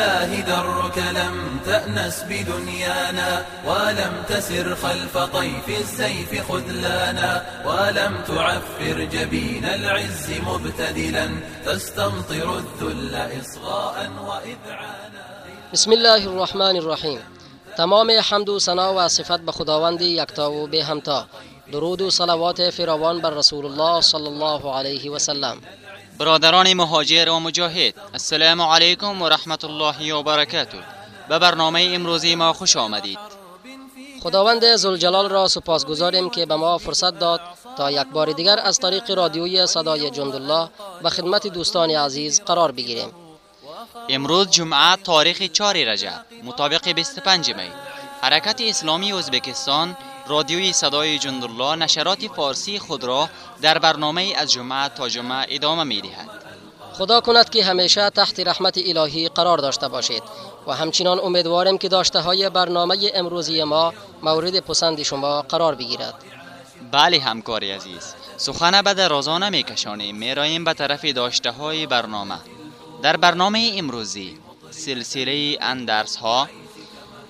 الإله درك لم تأنس بدنيانا ولم تسر خلف طيف السيف خذلانا ولم تعفر جبين العز مبتدلا تستمطر الذل إصغاء وإذعانا. بسم الله الرحمن الرحیم تمام حمد و ثنا و صفت به خداوند یکتا و به همتا درود و صلوات فراوان بر رسول الله صلی الله علیه و سلم. برادران مهاجر و مجاهد السلام علیکم و رحمت الله و برکاته. به برنامه امروزی ما خوش آمدید. خداوند زلجلال را سپاسگزاریم که به ما فرصت داد تا یک بار دیگر از طریق رادیوی صدای جندالله به خدمت دوستان عزیز قرار بگیریم. امروز جمعه تاریخ 4 رجب مطابق 25 می. حرکت اسلامی ازبکستان رادیوی صدای جندالله نشرات فارسی خود را در برنامه از جمعه تا جمعه ادامه می دهد. خدا کند که همیشه تحت رحمت الهی قرار داشته باشید و همچنان امیدواریم که داشته های برنامه امروزی ما مورد پسند شما قرار بگیرد بله همکاری عزیز سخن به درازانه می کشانیم می رایم به طرف داشته های برنامه در برنامه امروزی سلسله اندرس ها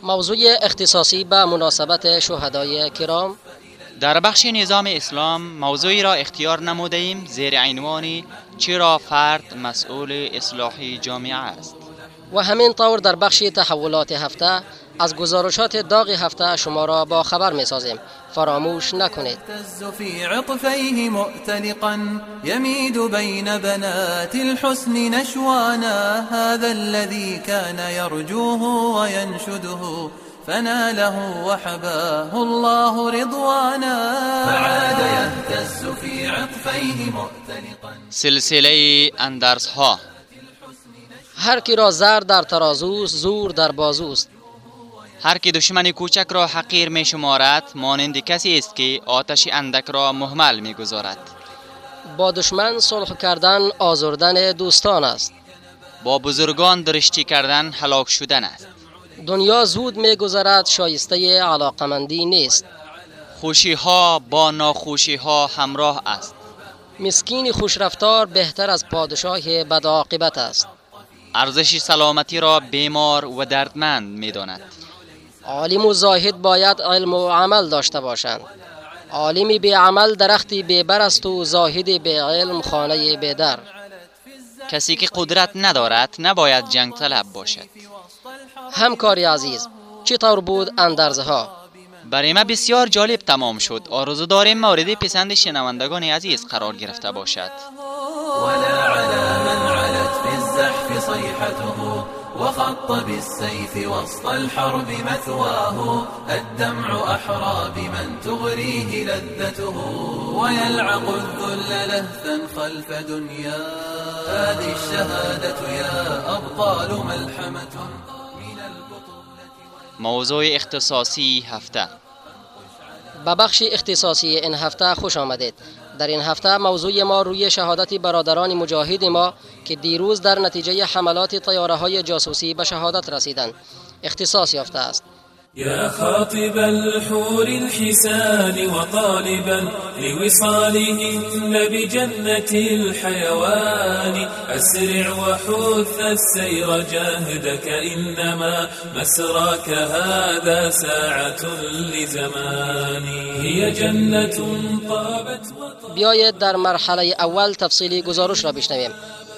موضوع اختصاصی به مناسبت شهدای کرام. در بخش نظام اسلام موضوعی را اختیار نموده ایم زیر عنوان چرا فرد مسئول اصلاح جامعه است. و همین طور در بخش تحولات هفته از گزارشات داغ هفته شما را با خبر می سازیم فراموش نکنید. في عطفيه مؤتلقا يميد بين بنات الحسن نشوانا هذا الذي كان يرجوه وينشده فناله وحباه الله رضوانا. فعاد يهتز في عطفيه مؤتلقا سلسله اندرس ها هر کی را زر در ترازوست زور در بازوست هر که دشمن کوچک را حقیر می شمارد مانند کسی است که آتش اندک را محمل می گذارد با دشمن صلح کردن آزردن دوستان است با بزرگان درشتی کردن هلاک شدن است دنیا زود می گذرد شایسته علاقمندی نیست خوشی ها با ناخوشی ها همراه است مسکین خوشرفتار بهتر از پادشاه بدعاقبت است ارزش سلامتی را بیمار و دردمند می داند عالم و زاهد باید علم و عمل داشته باشند. عالمی به عمل درختی بر است و زاهدی به علم خانه به در کسی که قدرت ندارد نباید جنگ طلب باشد. همکاری عزیز چطور بود اندرزها؟ برای ما بسیار جالب تمام شد. آرزو داریم مورد پسند شنوندگان عزیز قرار گرفته باشد. وخط بالسيف وسط الحرب مثواه الدمع أحرى بمن تغريه لذته. ويلعق الذل لهثا خلف دنيا هذه الشهادة يا أبطال ملحمة من البطولة موضوع اختصاصی هفته. به بخش اختصاصی این هفته خوش آمدید. در این هفته موضوع ما روی شهادت برادران مجاهد ما که دیروز در نتیجه حملات طیاره های جاسوسی به شهادت رسیدند. اختصاص یافته است. يا خاطب الحور الحسان وطالبا لوصالهن بجنة الحيوان. أسرع وحث السير جاهدك إنما مسراك هذا ساعة لزمان. هي جنة طابت بیایید در مرحله اول تفصیلی گزارش را بشنویم.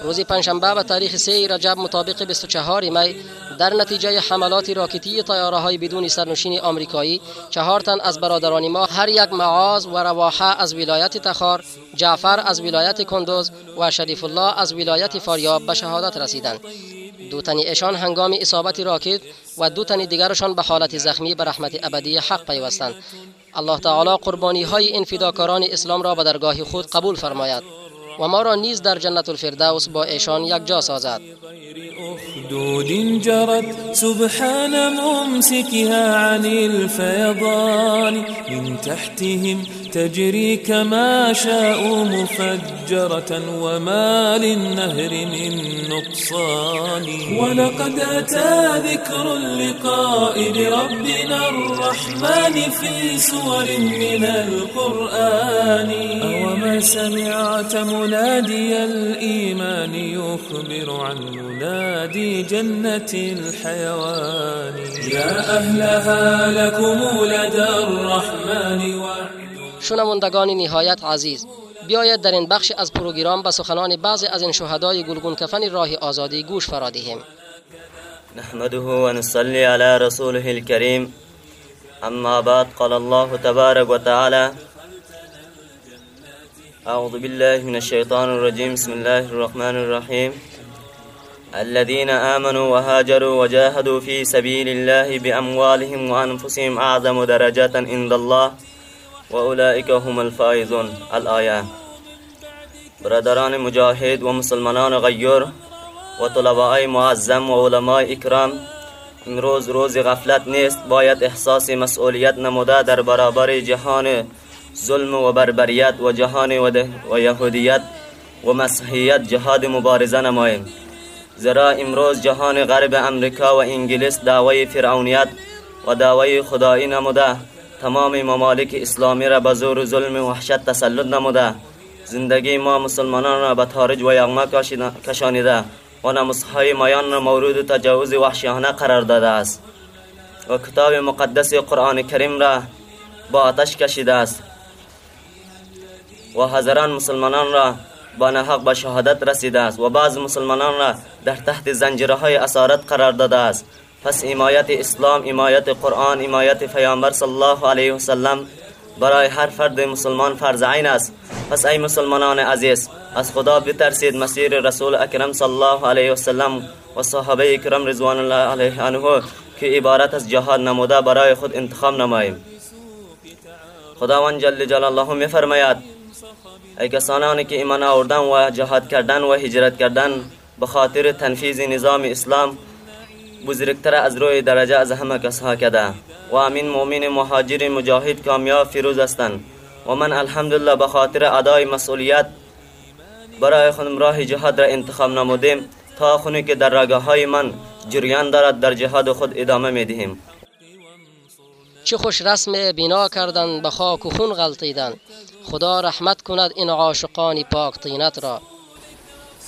روز پنجشنبه به تاریخ 3 رجب مطابق 24 می در نتیجه حملات راکتی طیاره های بدون سرنشین آمریکایی چهار تن از برادران ما هر یک معاذ و رواحه از ولایت تخار جعفر از ولایت کندوز و شریف الله از ولایت فاریاب به شهادت رسیدند. دو تن ایشان هنگام اصابت راکت و دو تن دیگرشان به حالت زخمی به رحمت ابدی حق پیوستند. الله تعالی قربانی های این فداکاران اسلام را به درگاه خود قبول فرماید. و ما را نیز در جنت الفردوس با ایشان یک جا سازد. جرت سبحان ممسكها عن الفيضان من تحتهم تجري كما شاءوا مفجرة وما للنهر من نقصان. ولقد أتى ذكر اللقاء بربنا الرحمن في سور من القرآن. أوما سمعت منادي الإيمان يخبر عن منادي جنة الحيوان. يا أهلها لكم لدى الرحمن وعد شنوندگان نهایت عزیز بیاید در این بخش از پروگرام به سخنان بعضی از این شهدای گلگون کفن راه آزادی گوش فرا دهیم. نحمده ونصلي على رسوله الكريم أما بعد قال الله تبارك وتعالى أعوذ بالله من الشيطان الرجيم بسم الله الرحمن الرحيم الذين آمنوا وهاجروا وجاهدوا في سبيل الله بأموالهم وأنفسهم أعظم درجة عند الله. وأولئك هم الفائزون. الآية. برادران مجاهد ومسلمانان غير و طلباء معظم و علماء اکرام امروز روز غفلت نیست. باید احساس مسئولیت نموده در برابر جهان ظلم و بربریت و جهان و یهودیت و مسیحیت جهاد مبارزه نماییم. زیرا امروز جهان غرب امریکا و انگلیس دعوی فرعونیت و دعوی خدایی نموده. تمام ممالک اسلامی را به زور ظلم و وحشت تسلط نموده. زندگی ما مسلمانان را به تارج و یغما کشانیده و نموزهای مایان را مورد تجاوز وحشیانه قرار داده است. و کتاب مقدس قرآن کریم را با آتش کشیده است. و هزاران مسلمانان را با نحق به شهادت رسیده است. و بعض مسلمانان را در تحت زنجیرهای اسارت قرار داده است. پس حمایت اسلام حمایت قرآن حمایت پیامبر صلی الله علیه و سلم برای هر فرد مسلمان فرض عین است. پس ای مسلمانان عزیز از خدا بترسید مسیر رسول اکرم صلی الله علیه و سلم و صحابه اکرم رضوان الله علیه که عبارت از جهاد نموده برای خود انتخاب نماییم. خداوند جل جلاله می فرماید ای کسانانی که ایمان آوردن و جهاد کردن و هجرت کردن به خاطر تنفیذ نظام اسلام بزرگتر از روی درجه از همه کسها کده. و امین مؤمن مهاجر مجاهد کامیاب فیروز هستند. و من الحمدلله به خاطر ادای مسئولیت برای خودم راه جهاد را انتخاب نمودیم تا خونی که در رگاه های من جریان دارد در جهاد خود ادامه می دهیم چه خوش رسم بنا کردن به خاک و خون غلطیدن. خدا رحمت کند این عاشقان پاک طینت را.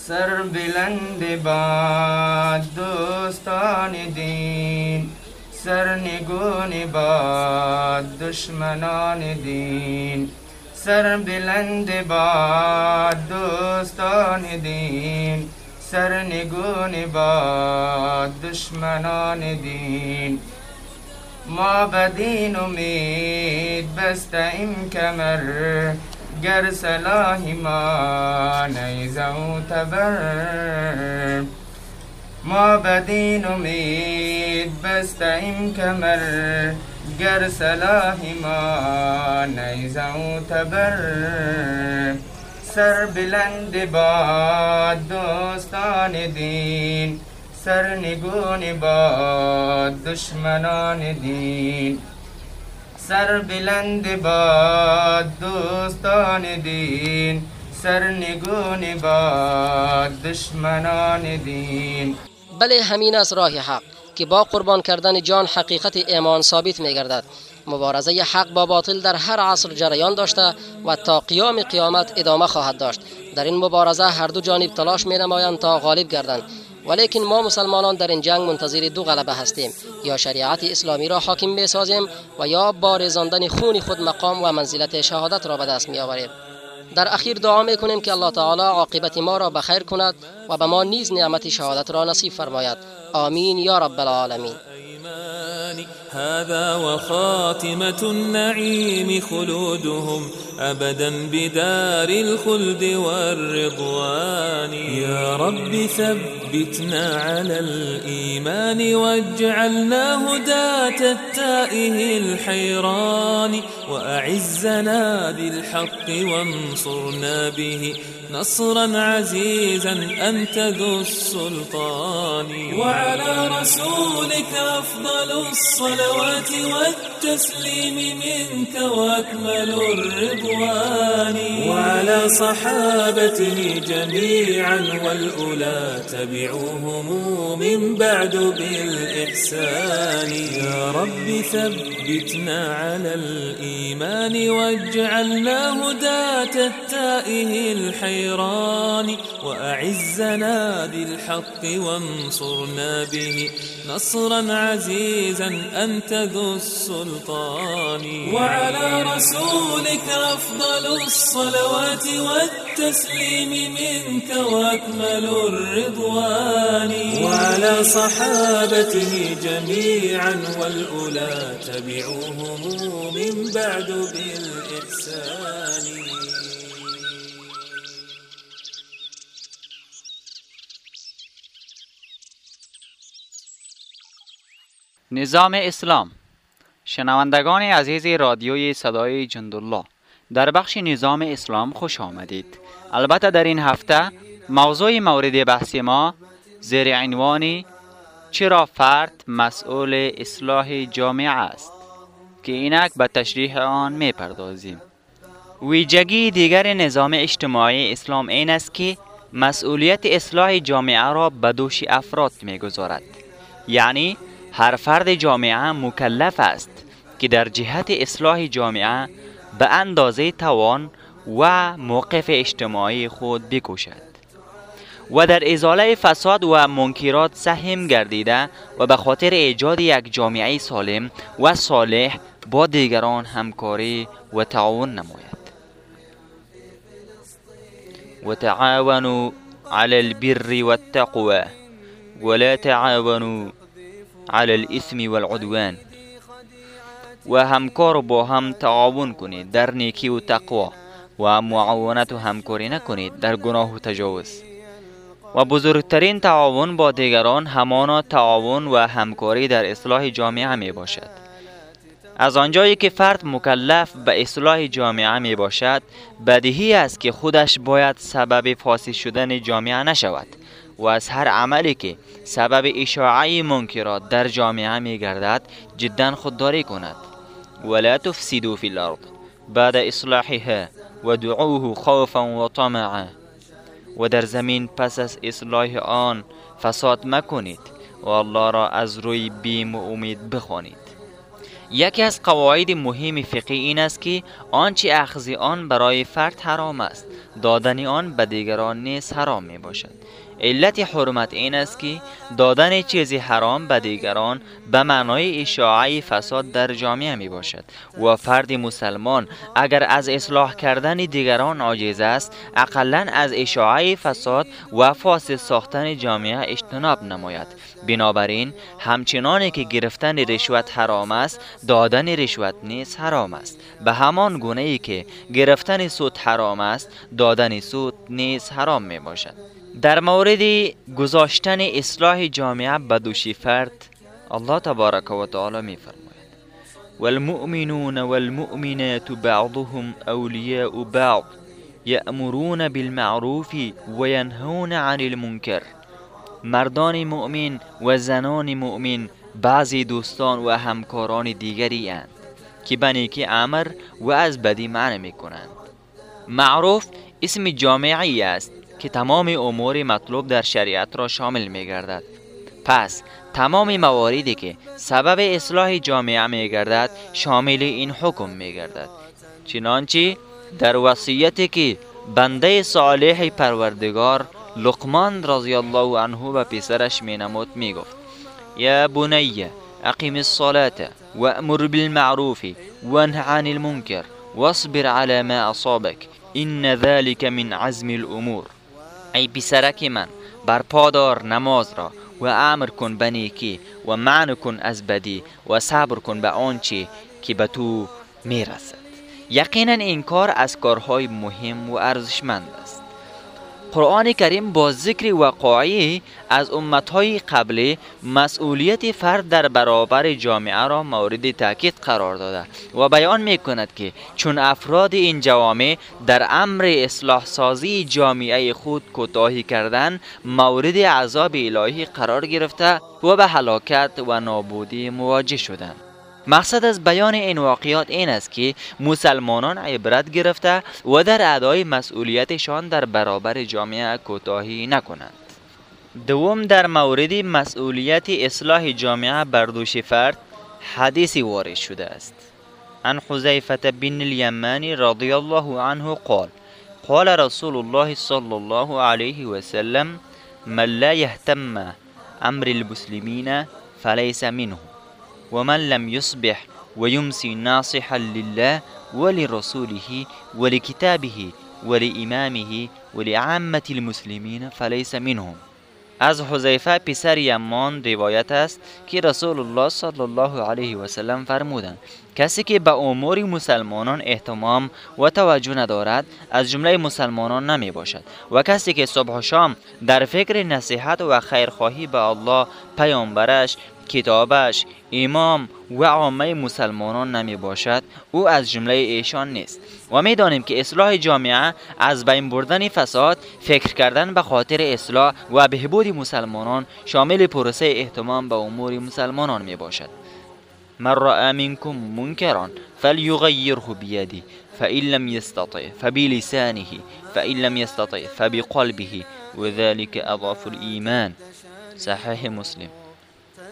سر بلند باد دوستان دین سرنگون باد دشمنان دین. سر بلند باد دوستان دین سرنگون باد دشمنان دین. ما بدین امید بستیم کمر گر صلاح ما نیزو تبر. ما بدین امید بستیم کمر. گر صلاح ما نیزو تبر. سر بلند باد دوستان دین. سرنگون باد دشمنان دین. سر بلند باد دوستان دین سرنگون باد دشمنان دین. بله همین است راه حق که با قربان کردن جان حقیقت ایمان ثابت می گردد مبارزه حق با باطل در هر عصر جریان داشته و تا قیام قیامت ادامه خواهد داشت. در این مبارزه هر دو جانب تلاش می نمایند تا غالب گردند. ولیکن ما مسلمانان در این جنگ منتظر دو غلبه هستیم. یا شریعت اسلامی را حاکم می سازیم و یا با رزاندن خون خود مقام و منزلت شهادت را به دست می آوریم در اخیر دعا می کنیم که الله تعالی عاقبت ما را بخیر کند و به ما نیز نعمت شهادت را نصیب فرماید. آمین یا رب العالمین. هذا وخاتمة النعيم خلودهم أبدا بدار الخلد والرضوان. يا رب ثبتنا على الإيمان واجعلنا هداة التائه الحيران. وأعزنا بالحق وانصرنا به. نصرا عزيزا أنت ذو السلطان. وعلى رسولك أفضل الصلوات والتسليم منك وأكمل الرضوان. وعلى صحابته جميعا والأولى تبعوهم من بعد بالإحسان. يا رب ثبتنا على الإيمان واجعلنا هداة التائه الحيران وأعزنا بالحق وانصرنا به. نصرا عزيزا أنت ذو السلطان. وعلى رسولك أفضل الصلوات والتسليم منك وأكمل الرضوان. وعلى صحابته جميعا والأولى تبعوهم من بعد بالإحسان. نظام اسلام. شنوندگان عزیز رادیوی صدای جندالله در بخش نظام اسلام خوش آمدید. البته در این هفته موضوع مورد بحث ما زیر عنوان چرا فرد مسئول اصلاح جامعه است که اینک به تشریح آن می پردازیم ویژگی دیگر نظام اجتماعی اسلام این است که مسئولیت اصلاح جامعه را به دوش افراد می گذارد یعنی هر فرد جامعه مکلف است که در جهت اصلاح جامعه به اندازه توان و موقف اجتماعی خود بکوشد و در ازاله فساد و منکرات سهم گردیده و به خاطر ایجاد یک جامعه سالم و صالح با دیگران همکاری و تعاون نماید. و تعاونوا على البر والتقوى ولا تعاونوا على الاسم والعدوان. و همکار با هم تعاون کنید در نیکی و تقوا و معاونت و همکاری نکنید در گناه و تجاوز. و بزرگترین تعاون با دیگران همانا تعاون و همکاری در اصلاح جامعه می باشد. از آنجایی که فرد مکلف به اصلاح جامعه می باشد بدیهی است که خودش باید سبب فاسد شدن جامعه نشود. و از هر عملی که سبب اشاعه منکرات در جامعه می گردد جدا خودداری کند. ولا تفسدوا في الارض بعد اصلاحها و دعوه خوفا و طمعا. و در زمین پس از اصلاح آن فساد مکنید و الله را از روی بیم و امید بخوانید. یکی از قواعد مهم فقهی این است که آنچه اخذ آن برای فرد حرام است دادن آن به دیگران نیز حرام می باشد علت حرمت این است که دادن چیزی حرام به دیگران به معنای اشاعه فساد در جامعه می باشد و فرد مسلمان اگر از اصلاح کردن دیگران عاجز است اقلا از اشاعه فساد و فاسد ساختن جامعه اجتناب نماید. بنابراین همچنانی که گرفتن رشوت حرام است دادن رشوت نیز حرام است. به همان گونه ای که گرفتن سود حرام است دادن سود نیز حرام می باشد. در مورد گذاشتن اصلاح جامعه به دوشی فرد الله تبارک و تعالی می فرماید والمؤمنون والمؤمنات بعضهم اولیاء بعض یأمرون بالمعروف و ینهون عن المنکر. مردان مؤمن و زنان مؤمن بعضی دوستان و همکاران دیگری اند که به نیکی امر و از بدی منع می کنند معروف اسم جامعی است. که تمام امور مطلوب در شریعت را شامل می گردد پس تمام مواردی که سبب اصلاح جامعه می گردد شامل این حکم می گردد چنانچه در وصیتی که بنده صالح پروردگار لقمان رضی الله عنه به پسرش می نمود می گفت یا بنی اقیم الصلاة وامر بالمعروف وانه عن المنکر واصبر على ما اصابك این ذلك من عزم الامور. ای پسرک من برپا دار نماز را و امر کن به نیکی و معنی کن از بدی و صبر کن به آنچه که به تو می‌رسد. یقینا این کار از کارهای مهم و ارزشمند است. قرآن کریم با ذکر وقایعی از امتهای قبلی مسئولیت فرد در برابر جامعه را مورد تاکید قرار داده و بیان می کند که چون افراد این جوامع در امر اصلاح سازی جامعه خود کوتاهی کردن مورد عذاب الهی قرار گرفته و به هلاکت و نابودی مواجه شدند. مقصد از بیان این واقعات این است که مسلمانان عبرت گرفته و در ادای مسئولیتشان در برابر جامعه کوتاهی نکنند. دوم در مورد مسئولیت اصلاح جامعه بر دوش فرد حدیثی وارد شده است. عن حذیفه بن الیمانی رضی الله عنه قال قال رسول الله صلی الله علیه و سلم من لا يهتم امر المسلمین فليس منه. ومن لم يصبح ويمسي ناصحا لله ولرسوله ولكتابه ولإمامه ولعامة المسلمين فليس منهم. از حذیفه پسر یمان روایت است که رسول الله صلی الله علیه و سلم فرمودند کسی که به امور مسلمانان احتمام و توجه ندارد از جمله مسلمانان نمی باشد. و کسی که صبح و شام در فکر نصیحت و خیرخواهی به الله پیامبرش کتابش امام و عامه مسلمانان نمی باشد او از جمله ایشان نیست. و می دانیم که اصلاح جامعه از بین بردن فساد فکر کردن به خاطر اصلاح و بهبود مسلمانان شامل پروسه احتمام به امور مسلمانان می باشد. من رأى منكم منكرا فليغيره بيده فإن لم يستطع فبلسانه فإن لم يستطع فبقلبه وذلك أضعف الإيمان صحيح مسلم.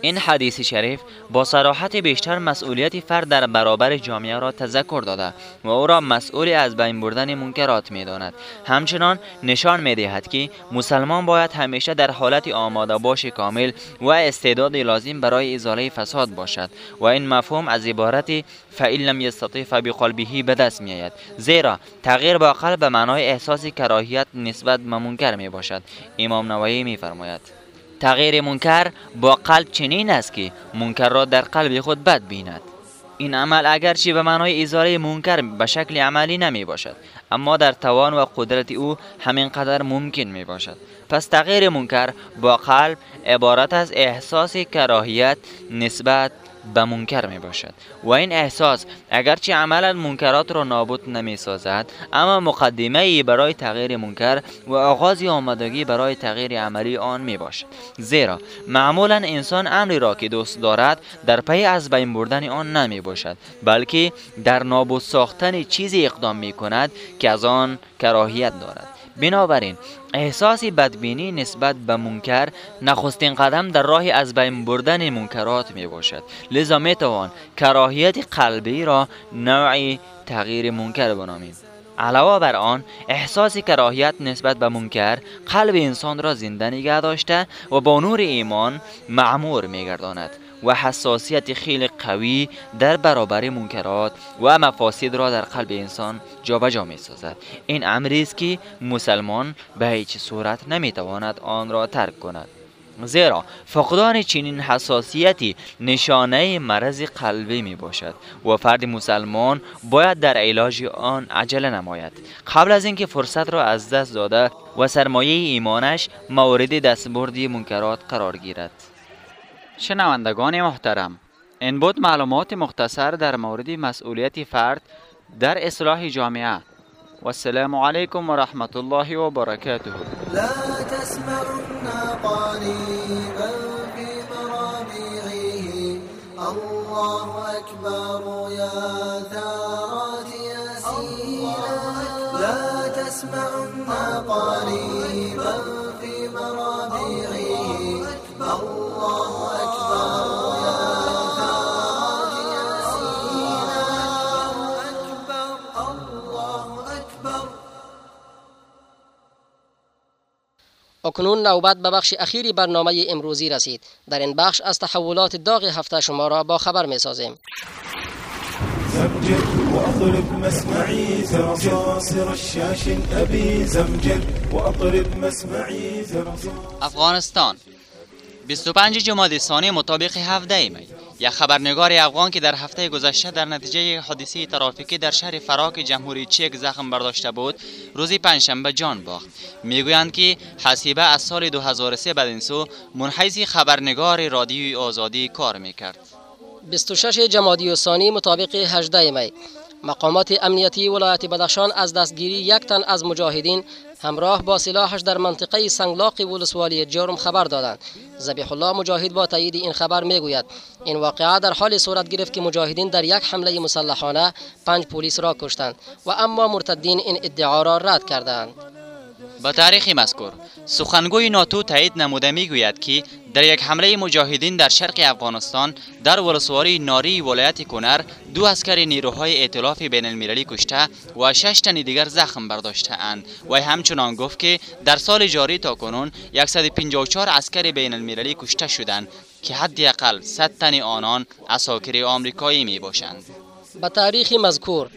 این حدیث شریف با صراحت بیشتر مسئولیت فرد در برابر جامعه را تذکر داده و او را مسئول از بین بردن منکرات می داند. همچنان نشان می دهد که مسلمان باید همیشه در حالت آماده باش کامل و استعداد لازم برای ازاله فساد باشد و این مفهوم از عبارت فإن لم یستطیع فبقلبه به دست می آید زیرا تغییر با قلب به معنای احساس کراهیت نسبت به منکر می باشد امام نووی می فرماید تغییر منکر با قلب چنین است که منکر را در قلب خود بد بیند. این عمل اگرچه به معنای ازاره منکر به شکل عملی نمی باشد اما در توان و قدرت او همینقدر ممکن می باشد. پس تغییر منکر با قلب عبارت از احساس کراهیت نسبت به منکر می باشد و این احساس اگرچه عملا منکرات را نابود نمی سازد اما مقدمه ای برای تغییر منکر و آغاز آمدگی برای تغییر عملی آن می باشد زیرا معمولا انسان امری را که دوست دارد در پی از بین بردن آن نمی باشد بلکه در نابود ساختن چیزی اقدام می کند که از آن کراهیت دارد. بنابراین احساس بدبینی نسبت به منکر نخستین قدم در راه از بین بردن منکرات می باشد لذا می توان کراهیت قلبی را نوعی تغییر منکر بنامیم. علاوه بر آن احساس کراهیت نسبت به منکر قلب انسان را زنده نگه داشته و با نور ایمان معمور میگرداند. و حساسیت خیلی قوی در برابر منکرات و مفاسد را در قلب انسان جابجا می سازد این امری است که مسلمان به هیچ صورت نمی تواند آن را ترک کند. زیرا فقدان چنین حساسیتی نشانه مرض قلبی می باشد و فرد مسلمان باید در علاج آن عجله نماید. قبل از اینکه فرصت را از دست داده و سرمایه ایمانش مورد دستبردی منکرات قرار گیرد. شنوندگان محترم این بود معلومات مختصر در مورد مسئولیت فرد در اصلاح جامعه. و السلام علیکم و رحمت الله و برکاته. لا تسمعن قريبا في مرابعه الله أكبر يا ثارات ياسينا لا تسمعن قريبا اکنون نوبت به بخش اخیری برنامه امروزی رسید. در این بخش از تحولات داغ هفته شما را با خبر می سازیم مسمعي أبي وأطرب مسمعي افغانستان 25 جمادی ثانی مطابق 17 می یک خبرنگار افغان که در هفته گذشته در نتیجه حادثه ترافیکی در شهر فراک جمهوری چک زخم برداشته بود روز پنجشنبه جان باخت. می‌گویند که حسیبه از سال 2003 بدین سو منحیث خبرنگار رادیوی آزادی کار می‌کرد. 26 جمادی الثانی مطابق 18 می. مقامات امنیتی ولایت بدخشان از دستگیری یک تن از مجاهدین همراه با سلاحش در منطقه سنگلاق ولسوالی جرم خبر دادند. زبیح الله مجاهد با تایید این خبر می‌گوید. این واقعه در حال صورت گرفت که مجاهدین در یک حمله مسلحانه پنج پلیس را کشتند و اما مرتدین این ادعا را رد کردند. با تاریخ مذکور سخنگوی ناتو تایید نموده می‌گوید که در یک حمله مجاهدین در شرق افغانستان در ولسوالی ناری ولایت کنر دو عسکر نیروهای ائتلاف بین المللی کشته و شش تن دیگر زخم برداشته اند و همچنان گفت که در سال جاری تا کنون 154 عسکر بین المللی کشته شدند که حداقل 100 تن آنان عساکر آمریکایی می باشند. به تاریخ مذکور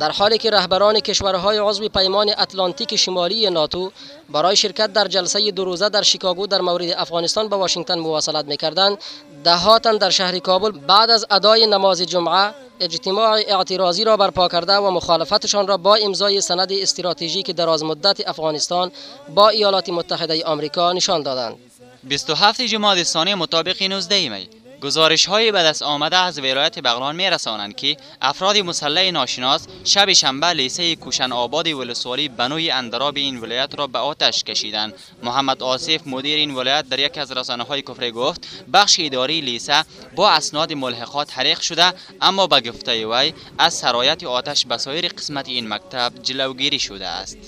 در حالی که رهبران کشورهای عضو پیمان اتلانتیک شمالی ناتو برای شرکت در جلسه دو روزه در شیکاگو در مورد افغانستان به واشنگتن مواصلت می‌کردند دهاتن در شهر کابل بعد از ادای نماز جمعه اجتماع اعتراضی را برپا کرده و مخالفتشان را با امضای سند استراتژیک دراز مدت افغانستان با ایالات متحده آمریکا نشان دادند. 27 جمادی ثانی مطابق 19 می گزارش های به دست آمده از ولایت بغلان می رسانند که افراد مسلح ناشناس شب شنبه لیسه کوشن آباد ولسوالی بنوی اندراب این ولایت را به آتش کشیدند. محمد آصف مدیر این ولایت در یکی از رسانه های کفره گفت بخش اداری لیسه با اسناد ملحقات حریق شده اما به گفته وی از سرایت آتش به سایر قسمت این مکتب جلوگیری شده است.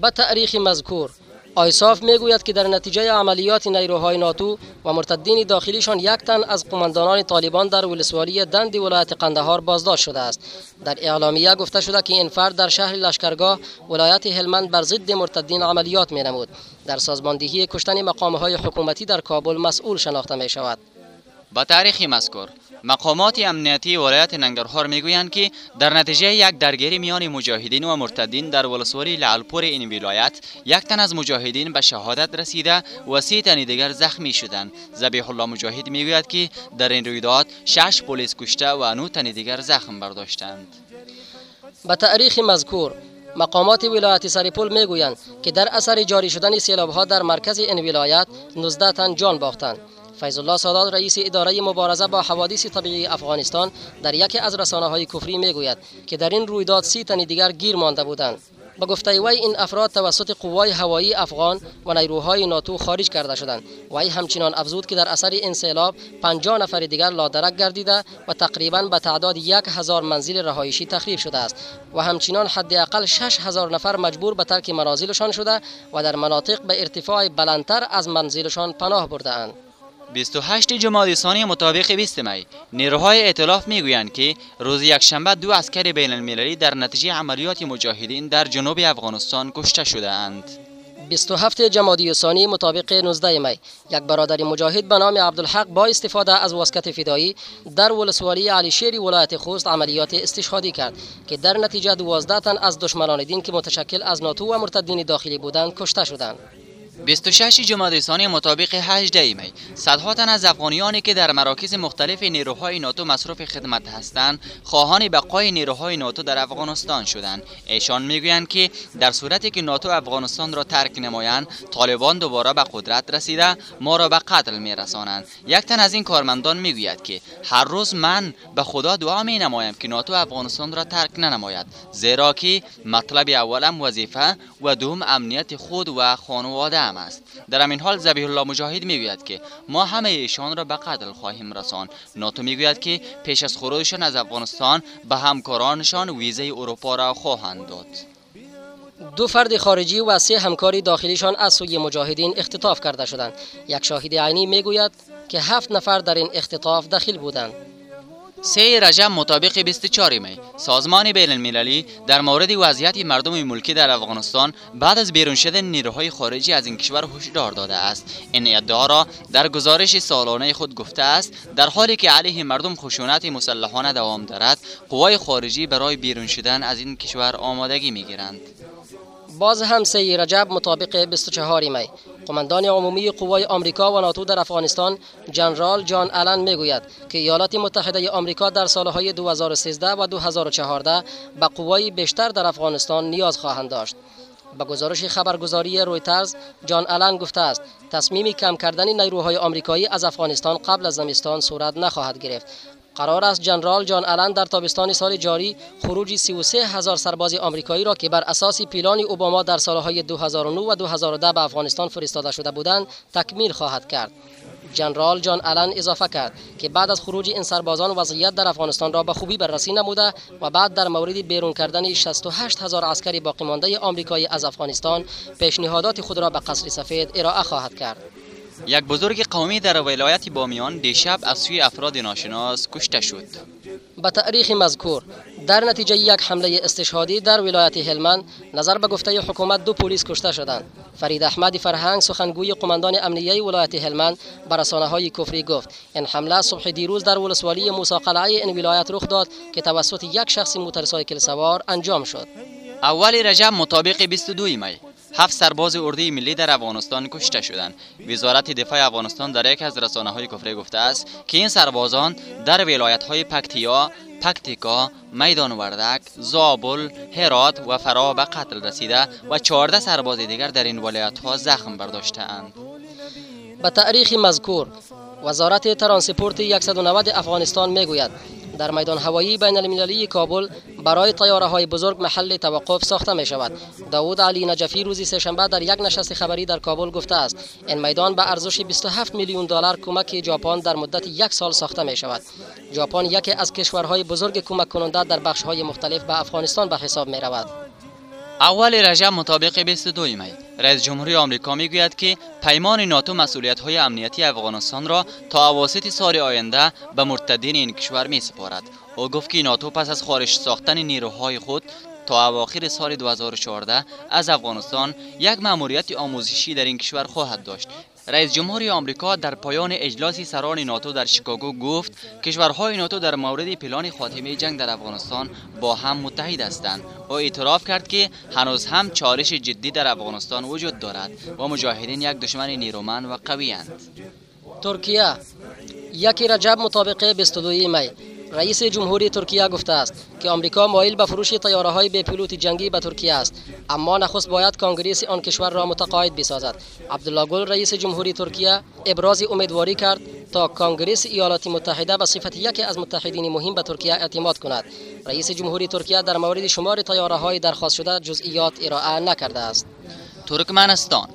به تاریخ مذکور آیساف می‌گوید که در نتیجه عملیات نیروهای ناتو و مرتدین داخلیشان یک تن از قماندانان طالبان در ولسوالی دند ولایت قندهار بازداشت شده است. در اعلامیه گفته شده که این فرد در شهر لشکرگاه ولایت هلمند بر ضد مرتدین عملیات می نمود در سازماندهی کشتن مقام های حکومتی در کابل مسئول شناخته می شود با تاریخ مذکور. مقامات امنیتی ولایت ننگرهار می‌گویند که در نتیجه یک درگیری میان مجاهدین و مرتدین در ولسوالی لعلپور این ولایت یک تن از مجاهدین به شهادت رسیده و سی تن دیگر زخمی شدند. ذبیح الله مجاهد می‌گوید که در این رویداد شش پلیس کشته و نو تن دیگر زخم برداشتند. به تاریخ مذکور مقامات ولایت سریپول می‌گویند که در اثر جاری شدن سیلاب ها در مرکز این ولایت 19 تن جان باختند. فیض الله سادات رئیس اداره مبارزه با حوادث طبیعی افغانستان در یکی از رسانه های کفری می‌گوید که در این رویداد سی تن دیگر گیر مانده بودند. به گفته وی این افراد توسط قوای هوایی افغان و نیروهای ناتو خارج کرده شدند. وی همچنان افزود که در اثر این سیلاب 50 نفر دیگر لادرک گردیده و تقریبا به تعداد یک هزار منزل رهایشی تخریب شده است و همچنان حداقل 6000 نفر مجبور به ترک منازلشان شده و در مناطق به ارتفاع بلندتر از منزلشان پناه بردهاند. 28 جمادی ثانی مطابق 20 می. نیروهای ائتلاف می‌گویند که روز یکشنبه دو اسکر بین المللی در نتیجه عملیات مجاهدین در جنوب افغانستان کشته شده اند. 27 جمادی ثانی مطابق 19 می. یک برادر مجاهد به نام عبدالحق با استفاده از واسکت فدایی در ولسوالی علی شیر ولایت خوست عملیات استشهادی کرد که در نتیجه 12 تن از دشمنان دین که متشکل از ناتو و مرتدین داخلی بودند کشته شدند. 26 جمادی مطابق 18 می. صدها تن از افغانیانی که در مراکز مختلف نیروهای ناتو مصروف خدمت هستند خواهان بقای نیروهای ناتو در افغانستان شدند. ایشان می‌گویند که در صورتی که ناتو افغانستان را ترک نمایند طالبان دوباره به قدرت رسیده ما را به قتل میرسانند. یک تن از این کارمندان می‌گوید که هر روز من به خدا دعا می نمایم که ناتو افغانستان را ترک ننماید زیرا که مطلب اولم وظیفه و دوم امنیت خود و خانواده است. در همین حال زبیح الله مجاهد می‌گوید که ما همه ایشان را به قتل خواهیم رسان ناتو می‌گوید که پیش از خروجشان از افغانستان به همکارانشان ویزه اروپا را خواهند داد. دو فرد خارجی و سه همکاری داخلیشان از سوی مجاهدین اختطاف کرده شدند. یک شاهد عینی می‌گوید که هفت نفر در این اختطاف داخل بودند. سه رجب مطابق 24 می. سازمان بین المللی در مورد وضعیت مردم ملکی در افغانستان بعد از بیرون شدن نیروهای خارجی از این کشور هشدار داده است. این ادعا را در گزارش سالانه خود گفته است در حالی که علیه مردم خشونت مسلحانه دوام دارد قوای خارجی برای بیرون شدن از این کشور آمادگی می‌گیرند. باز هم سه رجب مطابق 24 می. قماندان عمومی قوای آمریکا و ناتو در افغانستان جنرال جان آلن می‌گوید که ایالات متحده آمریکا در سالهای 2013 و 2014 به قوای بیشتر در افغانستان نیاز خواهند داشت. به گزارش خبرگزاری رویترز جان آلن گفته است تصمیم کم کردن نیروهای آمریکایی از افغانستان قبل از زمستان صورت نخواهد گرفت. قرار است جنرال جان آلن در تابستان سال جاری خروج 33 هزار سرباز آمریکایی را که بر اساس پیلان اوباما در سالهای 2009 و 2010 به افغانستان فرستاده شده بودند تکمیل خواهد کرد. جنرال جان آلن اضافه کرد که بعد از خروج این سربازان وضعیت در افغانستان را به خوبی بررسی نموده و بعد در مورد بیرون کردن 68 هزار عسکر باقی مانده آمریکایی از افغانستان پیشنهادات خود را به قصر سفید ارائه خواهد کرد. یک بزرگ قومی در ولایت بامیان دیشب از سوی افراد ناشناس کشته شد. به تاریخ مذکور در نتیجه یک حمله استشهادی در ولایت هلمند نظر به گفته حکومت دو پلیس کشته شدند. فرید احمد فرهنگ سخنگوی قماندان امنیه ولایت هلمند بر رسانه های کفری گفت این حمله صبح دیروز در ولسوالی موسی قلعه این ولایت رخ داد که توسط یک شخص موتورسایکل سوار انجام شد. اول رجب مطابق 22 می. هفت سرباز اردوی ملی در افغانستان کشته شدند وزارت دفاع افغانستان در یک از رسانه های کفری گفته است که این سربازان در ولایت های پکتیا پکتیکا، میدان وردک، زابل، هرات و فرا به قتل رسیده و 14 سرباز دیگر در این ولایت ها زخم برداشتهاند. به تاریخ مذکور وزارت ترانسپورت 190 افغانستان می‌گوید در میدان هوایی بین المللی کابل برای تیاره های بزرگ محل توقف ساخته می شود داود علی نجفی روزی سهشنبه در یک نشست خبری در کابل گفته است این میدان به ارزش 27 میلیون دلار کمک ژاپن در مدت یک سال ساخته می شود ژاپن یکی از کشورهای بزرگ کمک کننده در بخش های مختلف به افغانستان به حساب می رود اول رجب مطابق 22 می. رئیس جمهوری آمریکا می‌گوید که پیمان ناتو مسئولیت های امنیتی افغانستان را تا اواسط سال آینده به مرتدین این کشور می سپارد او گفت که ناتو پس از خارج ساختن نیروهای خود تا اواخر سال 2014 از افغانستان یک مأموریت آموزشی در این کشور خواهد داشت. رئیس جمهوری آمریکا در پایان اجلاس سران ناتو در شیکاگو گفت کشورهای ناتو در مورد پلان خاتمه جنگ در افغانستان با هم متحد هستند. او اعتراف کرد که هنوز هم چالش جدی در افغانستان وجود دارد و مجاهدین یک دشمن نیرومند و قوی اند. ترکیه یکی رجب مطابق 22 می. رئیس جمهوری ترکیه گفته است که آمریکا مایل به فروش طیاره های بی پیلوت جنگی به ترکیه است اما نخست باید کانگریس آن کشور را متقاعد بسازد. عبدالله گل رئیس جمهوری ترکیه ابراز امیدواری کرد تا کانگریس ایالات متحده به صفت یکی از متحدین مهم به ترکیه اعتماد کند. رئیس جمهوری ترکیه در مورد شمار طیاره های درخواست شده جزئیات ارائه نکرده است. ترکمنستان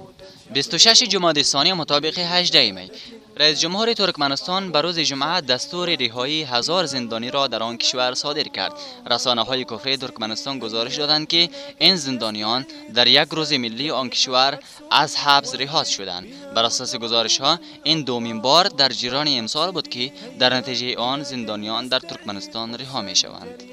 26 جمادی ثانی مطابق 18 می رئیس جمهور ترکمنستان به روز جمعه دستور رهایی هزار زندانی را در آن کشور صادر کرد. رسانه های کفری ترکمنستان گزارش دادند که این زندانیان در یک روز ملی آن کشور از حبس رها شدند. بر اساس گزارش ها این دومین بار در جیران امسال بود که در نتیجه آن زندانیان در ترکمنستان رها می شوند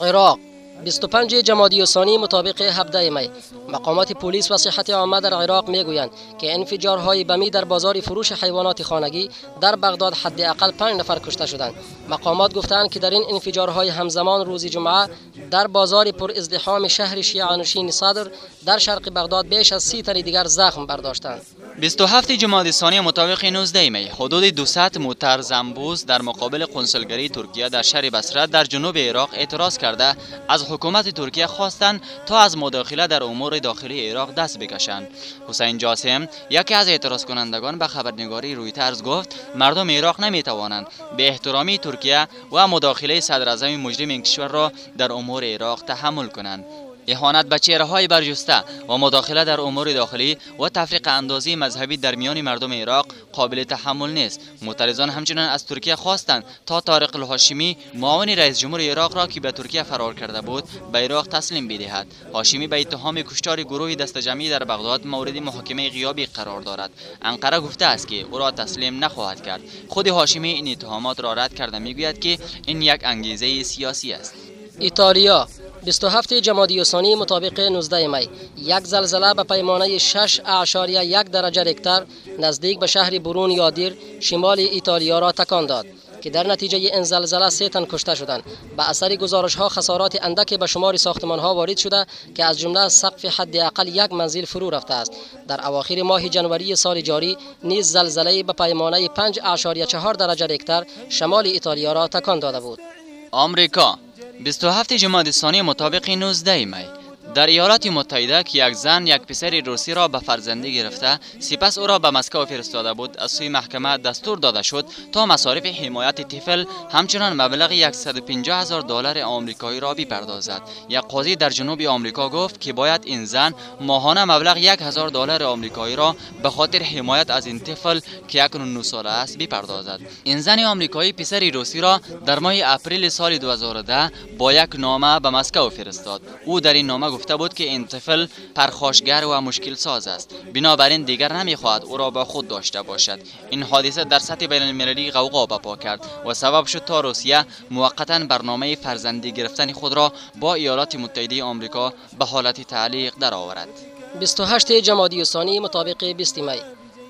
عراق 25 جمادی ثانی مطابق 17 می مقامات پلیس و صحت عامه در عراق می‌گویند که انفجارهای بمی در بازار فروش حیوانات خانگی در بغداد حداقل 5 نفر کشته شدند. مقامات گفتند که در این انفجارهای همزمان روز جمعه در بازار پر ازدحام شهر شیعانشین صدر در شرق بغداد بیش از 30 تن دیگر زخم برداشتند. 27 جمادی ثانی مطابق 19 می حدود 200 موتر زنبوز در مقابل قنسولگری ترکیه در شهر بصره در جنوب عراق اعتراض کرده از حکومت ترکیه خواستند تا از مداخله در امور داخلی عراق دست بکشند. حسین جاسم یکی از اعتراض کنندگان به خبرنگاری رویترز گفت مردم عراق نمی توانند به احترامی ترکیه و مداخله صدر مجرم این کشور را در امور عراق تحمل کنند. اهانت به چهره های برجسته و مداخله در امور داخلی و تفریق اندازی مذهبی در میان مردم عراق قابل تحمل نیست. معترضان همچنان از ترکیه خواستند تا طارق الهاشمی معاون رئیس جمهور عراق را که به ترکیه فرار کرده بود به عراق تسلیم بدهد. هاشمی به اتهام کشتار گروهی دست جمعی در بغداد مورد محاکمه غیابی قرار دارد. انقره گفته است که او را تسلیم نخواهد کرد. خود هاشمی این اتهامات را رد کرده می‌گوید که این یک انگیزه سیاسی است. ایتالیا 27 جمادی ثانی مطابق 19 می. یک زلزله به پیمانه 6 یک درجه ریکتر نزدیک به شهر برون یادیر شمال ایتالیا را تکان داد که در نتیجه این زلزله سه تن کشته شدند. به اثر گزارش ها خسارات اندک به شمار ساختمان ها وارد شده که از جمله سقف حداقل یک منزل فرو رفته است. در اواخر ماه جنوری سال جاری نیز زلزله به پیمانه 5.4 درجه ریکتر شمال ایتالیا را تکان داده بود. آمریکا 27 جمادی ثانی مطابق 19 می در ایالات متحده که یک زن یک پسر روسی را به فرزندی گرفته سپس او را به مسکو فرستاده بود. از سوی محکمه دستور داده شد تا مصارف حمایت طفل همچنان مبلغ 150 هزار دلار آمریکایی را بپردازد. یک قاضی در جنوب آمریکا گفت که باید این زن ماهانه مبلغ 1000 دلار آمریکایی را به خاطر حمایت از این طفل که اکنون 9 ساله است بپردازد. این زن آمریکایی پسر روسی را در ماه اپریل سال 2010 با یک نامه به مسکو فرستاد. او در این نامه گفته بود که این طفل پرخاشگر و مشکل ساز است. بنابراین دیگر نمی‌خواهد او را با خود داشته باشد. این حادثه در سطح بین المللی غوغا بپا کرد و سبب شد تا روسیه موقتا برنامه فرزندی گرفتن خود را با ایالات متحده آمریکا به حالت تعلیق درآورد 28 جمادی الثانی مطابق 20 می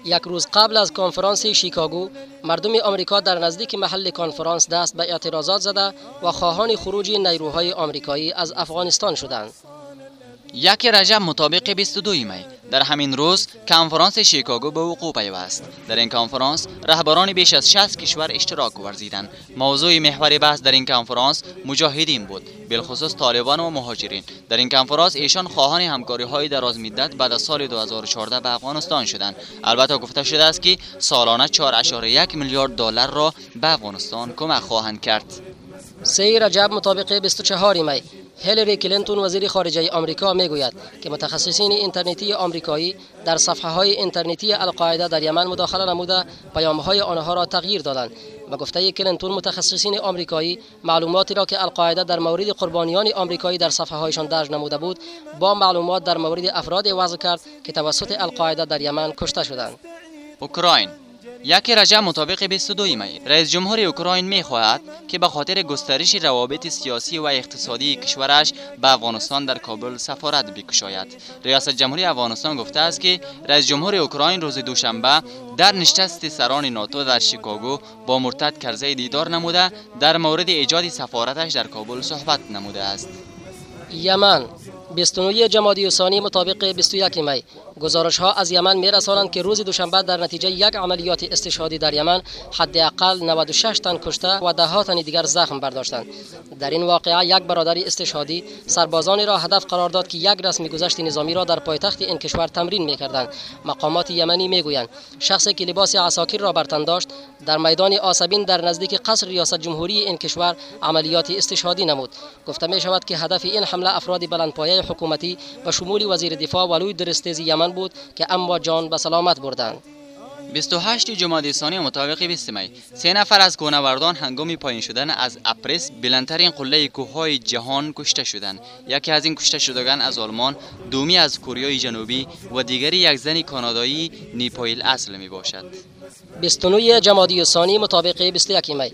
یک روز قبل از کنفرانس شیکاگو مردم آمریکا در نزدیک محل کنفرانس دست به اعتراضات زده و خواهان خروج نیروهای آمریکایی از افغانستان شدند. یک رجب مطابق 22 می در همین روز کنفرانس شیکاگو به وقوع پیوست. در این کنفرانس رهبران بیش از 60 کشور اشتراک ورزیدند موضوع محور بحث در این کنفرانس مجاهدین بود بالخصوص طالبان و مهاجرین. در این کنفرانس ایشان خواهان همکاری های دراز مدت بعد از سال 2014 به افغانستان شدند. البته گفته شده است که سالانه 4.1 میلیارد دلار را به افغانستان کمک خواهند کرد. سه رجب مطابق 24 می هیلری کلینتون وزیر خارجه آمریکا می‌گوید که متخصصین اینترنتی آمریکایی در صفحه های اینترنتی القاعده در یمن مداخله نموده پیام های آنها را تغییر دادند. به گفته کلینتون متخصصین آمریکایی معلوماتی را که القاعده در مورد قربانیان آمریکایی در صفحه هایشان درج نموده بود با معلومات در مورد افراد عوض کرد که توسط القاعده در یمن کشته شدند. اوکراین یک رجب مطابق 22 می. رئیس جمهور اوکراین می خواهد که به خاطر گسترش روابط سیاسی و اقتصادی کشورش به افغانستان در کابل سفارت بکشاید. ریاست جمهوری افغانستان گفته است که رئیس جمهور اوکراین روز دوشنبه در نشست سران ناتو در شیکاگو با مرتد کرزی دیدار نموده در مورد ایجاد سفارتش در کابل صحبت نموده است. یمن 29 جمادی الثانی مطابق 21 می. گزارش ها از یمن می رسانند که روز دوشنبه در نتیجه یک عملیات استشهادی در یمن حداقل 96 تن کشته و ده تن دیگر زخم برداشتند. در این واقعه یک برادری استشهادی سربازانی را هدف قرار داد که یک رسم گذشت نظامی را در پایتخت این کشور تمرین می کردند مقامات یمنی می گویند شخصی که لباس عساکر را بر تن داشت در میدان آسبین در نزدیک قصر ریاست جمهوری این کشور عملیات استشهادی نمود. گفته می شود که هدف این حمله افراد بلندپایه حکومتی و شمول وزیر دفاع ولوی درستیز یمن بود که اما جان به سلامت بردند 28 جمادی ثانی مطابق 20 می. سه نفر از کوهنوردان هنگام پایین شدن از اپرس بلندترین قله کوههای جهان کشته شدند یکی از این کشته شدگان از آلمان دومی از کره جنوبی و دیگری یک زن کانادایی نیپایل اصل می باشد 29 جمادی الثانی مطابق 21 می.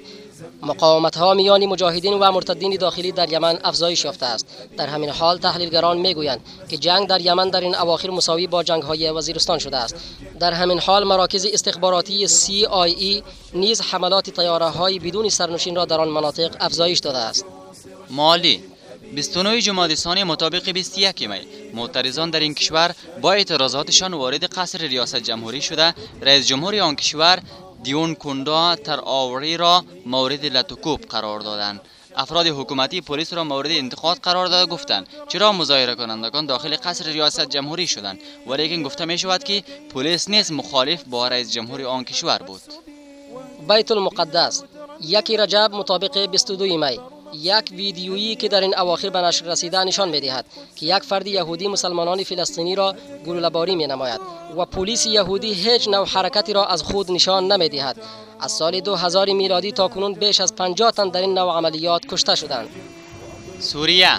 مقاومت ها میان مجاهدین و مرتدین داخلی در یمن افزایش یافته است. در همین حال تحلیلگران می‌گویند که جنگ در یمن در این اواخر مساوی با جنگ های وزیرستان شده است. در همین حال مراکز استخباراتی CIA نیز حملات طیاره های بدون سرنشین را در آن مناطق افزایش داده است. مالی. 29 جمادی مطابق 21 می. معترضان در این کشور با اعتراضاتشان وارد قصر ریاست جمهوری شده. رئیس جمهور آن کشور دیون کندا تر آوری را مورد لطکوب قرار دادند. افراد حکومتی پلیس را مورد انتقاد قرار داده گفتند چرا مظاهره کنندگان داخل قصر ریاست جمهوری شدند؟ ولیکن گفته می شود که پلیس نیز مخالف با رئیس جمهور آن کشور بود. بیت المقدس یک رجب مطابق 22 می یک ویدیویی که در این اواخر به نشر رسیده نشان می‌دهد که یک فرد یهودی مسلمانان فلسطینی را گلوله‌باری می نماید و پلیس یهودی هیچ نوع حرکتی را از خود نشان نمی‌دهد. از سال 2000 میلادی تا کنون بیش از 50 تن در این نوع عملیات کشته شدند. سوریه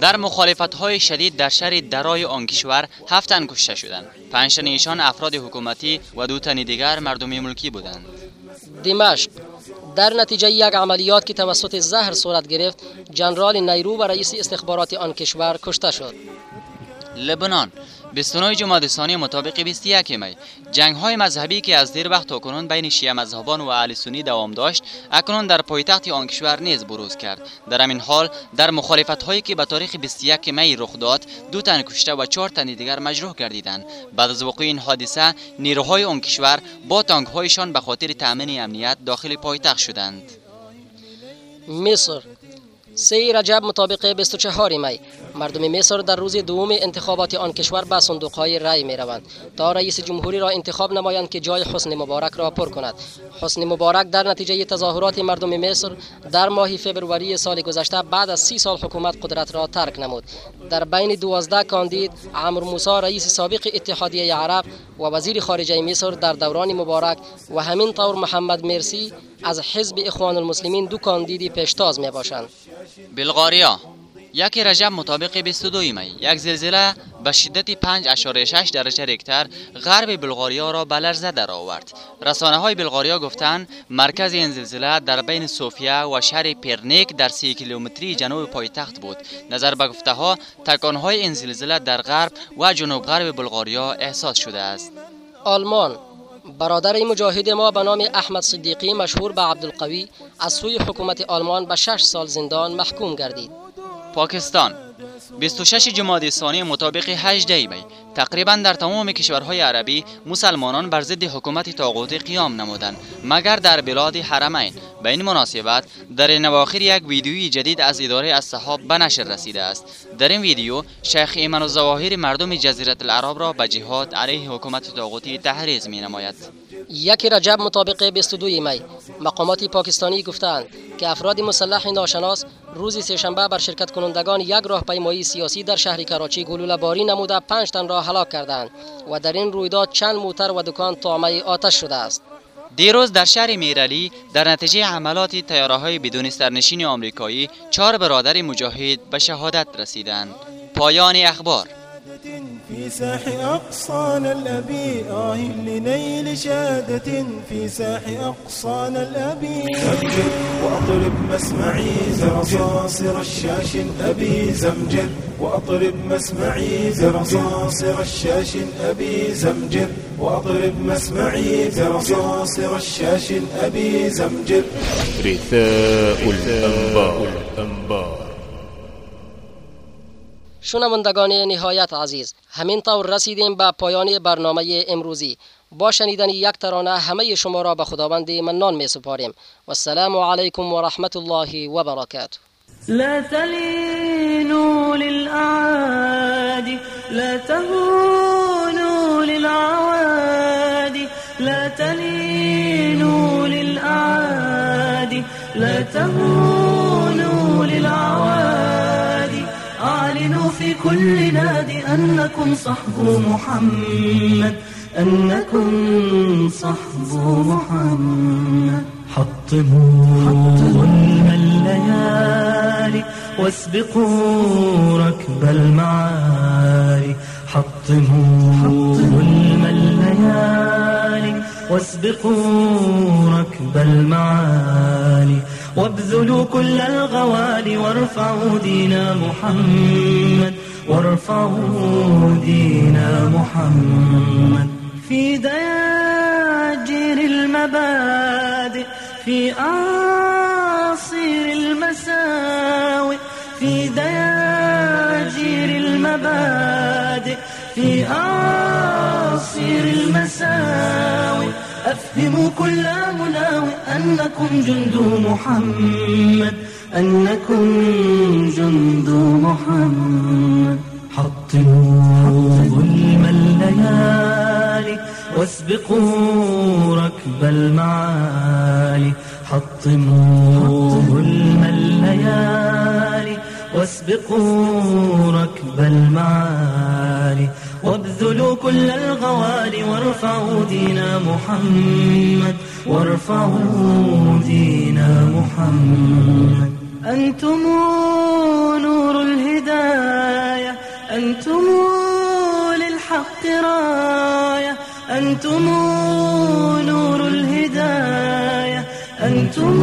در مخالفت های شدید در شهر درای آن کشور هفت تن کشته شدند. پنج تن ایشان افراد حکومتی و دو تن دیگر مردمی ملکی بودند. دمشق در نتیجه یک عملیات که توسط زهر صورت گرفت جنرال نیرو و رئیس استخبارات آن کشور کشته شد. لبنان 29 جمادی ثانی مطابق 21 می. جنگ های مذهبی که از دیر وقت کنون بین شیعه مذهبان و اهل سنی دوام داشت اکنون در پایتخت آن کشور نیز بروز کرد. در همین حال در مخالفت هایی که به تاریخ 21 می رخ داد دو تن کشته و چهار تن دیگر مجروح گردیدند. بعد از وقوع این حادثه نیروهای آن کشور با تانک هایشان به خاطر تامین امنیت داخل پایتخت شدند. مصر سه رجب مطابق 24 می. مردم مصر در روز دوم انتخابات آن کشور به صندوق های رای می روند. تا رئیس جمهوری را انتخاب نمایند که جای حسن مبارک را پر کند. حسن مبارک در نتیجه تظاهرات مردم مصر در ماه فبروری سال گذشته بعد از سی سال حکومت قدرت را ترک نمود. در بین دوازده کاندید عمرو موسی رئیس سابق اتحادیه عرب و وزیر خارجه مصر در دوران مبارک و همین طور محمد مرسی از حزب اخوان المسلمین دو کاندیدی پیشتاز می باشند بلغاریا یک رجب مطابق 22 می یک زلزله به شدت 5.6 درجه ریکتر غرب بلغاریا را به لرزه در آورد. رسانه های بلغاریا گفتند مرکز این زلزله در بین سوفیا و شهر پیرنیک در 3 کیلومتری جنوب پایتخت بود. نظر به گفته ها تکان های این زلزله در غرب و جنوب غرب بلغاریا احساس شده است. آلمان برادر مجاهد ما به نام احمد صدیقی مشهور به عبدالقوی از سوی حکومت آلمان به شش سال زندان محکوم گردید پاکستان. 26 جمادی ثانی مطابق 18 می تقریبا در تمام کشورهای عربی مسلمانان بر ضد حکومت طاغوتی قیام نمودند مگر در بلاد حرمین. به این مناسبت در این اواخر یک ویدیوی جدید از اداره الصحاب به نشر رسیده است. در این ویدیو شیخ ایمن الظواهر مردم جزیره العرب را به جهاد علیه حکومت طاغوتی تحریض می نماید یک رجب مطابق 22 می. مقامات پاکستانی گفتند که افراد مسلح ناشناس روز سهشنبه بر شرکت کنندگان یک راهپیمایی سیاسی در شهر کراچی گلوله باری نموده پنج تن را هلاک کردند و در این رویداد چند موتر و دکان طعمه آتش شده است. دیروز در شهر میرعلی در نتیجه حملات تیاره های بدون سرنشین آمریکایی چهار برادر مجاهد به شهادت رسیدند. پایان اخبار. في ساح أقصانا الأبي آه لنيل شهادة في ساح أقصانا الأبي زمجر وأطرب مسمعي زرصاصر الشاش أبي. زمجر وأطرب مسمعي زرصاصر الشاش أبي. زمجر وأطرب مسمعي زرصاصر الشاش أبي. زمجر رثاء الأنبار شنوندگان نهایت عزیز همین طور رسیدیم به پایان برنامه امروزی. با شنیدن یک ترانه همه شما را به خداوند منان می سپاریم. و السلام علیکم و رحمت الله و برکاته. لا تلينوا للأعادي لا تهونوا أنكم صحب محمد أنكم صحب محمد. حطموا ظلم الليالي واسبقوا ركب المعالي. حطموا ظلم الليالي واسبقوا ركب المعالي. وابذلوا كل الغوالي وارفعوا دين محمد. وارفعوا دين محمد. في دياجير المبادئ في أعاصير المساوئ في دياجير المبادئ في أعاصير المساوئ. أفهموا كل مناوئ أنكم جند محمد. أنكم جند محمد. حطموا ظلم الليالي واسبقوا ركب المعالي. حطموا ظلم الليالي واسبقوا ركب المعالي. وابذلوا كل الغوالي وارفعوا دين محمد. وارفعوا دين محمد. أنتم نور الهداية أنتم للحق راية أنتم نور الهداية أنتم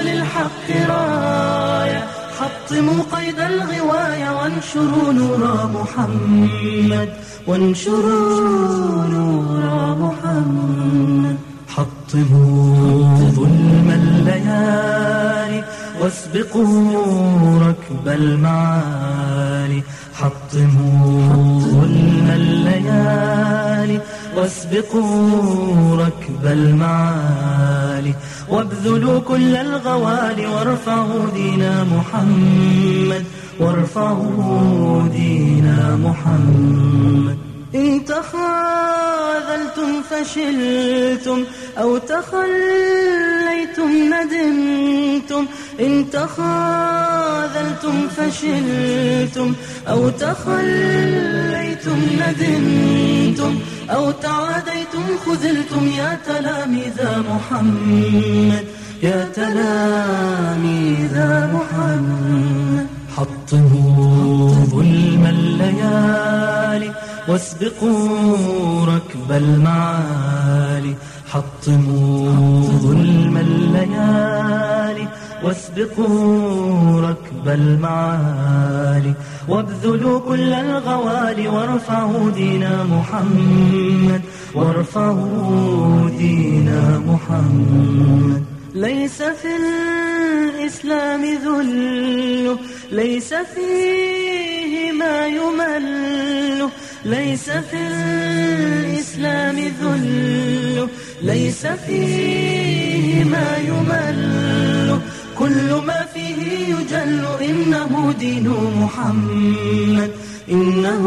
للحق راية. حط حطموا قيد الغواية وانشروا نور محمد وانشروا نور محمد. حطموا ظلم الليالي واسبقوا ركب المعالي حطموا ظلم الليالي. واسبقوا ركب المعالي وابذلوا كل الغوالي. وارفعوا دين محمد وارفعوا دين محمد. إن تخاذلتم فشلتم أو تخليتم ندمتم. إن تخاذلتم فشلتم أو تخليتم ندمتم أو تعاديتم خذلتم. يا تلاميذ محمد يا تلاميذ محمد. حطموا ظلم الليالي واسبقوا ركب المعالي حطموا ظلم الليالي. واسبقوا ركب المعالي وابذلوا كل الغوالي. وارفعوا دين محمد وارفعوا دين محمد. ليس في الإسلام ذل ليس فيه ما يمل. ليس في الإسلام ذل ليس فيه ما يمل. كل ما فيه يجل إنه دين محمد إنه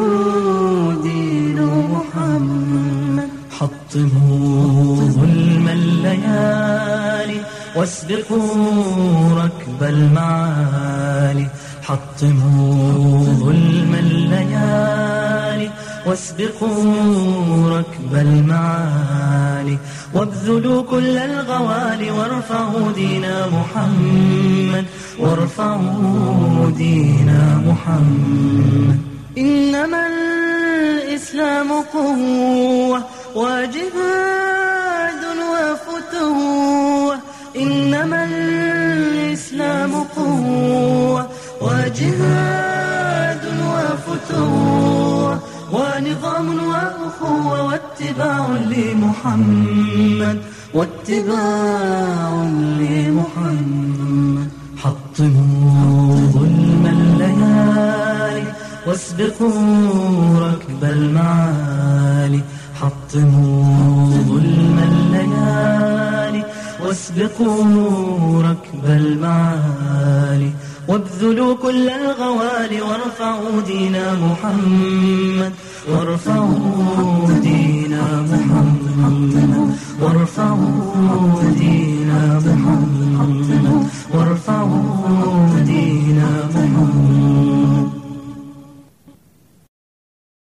دين محمد. حطموا ظلم الليالي واسبقوا ركب المعالي. حطموا ظلم الليالي. واسبقوا ركب المعالي وابذلوا كل الغوالي وارفعوا دين محمد وارفعوا دين محمد. إنما الإسلام قوة وجهاد وفتوة. إنما الإسلام قوة وجهاد ونظام وأخوة واتباع لمحمد واتباع لمحمد. حطموا ظلم الليالي واسبقوا ركب المعالي. حطموا ظلم الليالي واسبقوا ركب المعالي. وابذلوا كل الغوال وارفعوا دين محمد. وارفعوا دين محمد. وارفعوا دين محمد. وارفعوا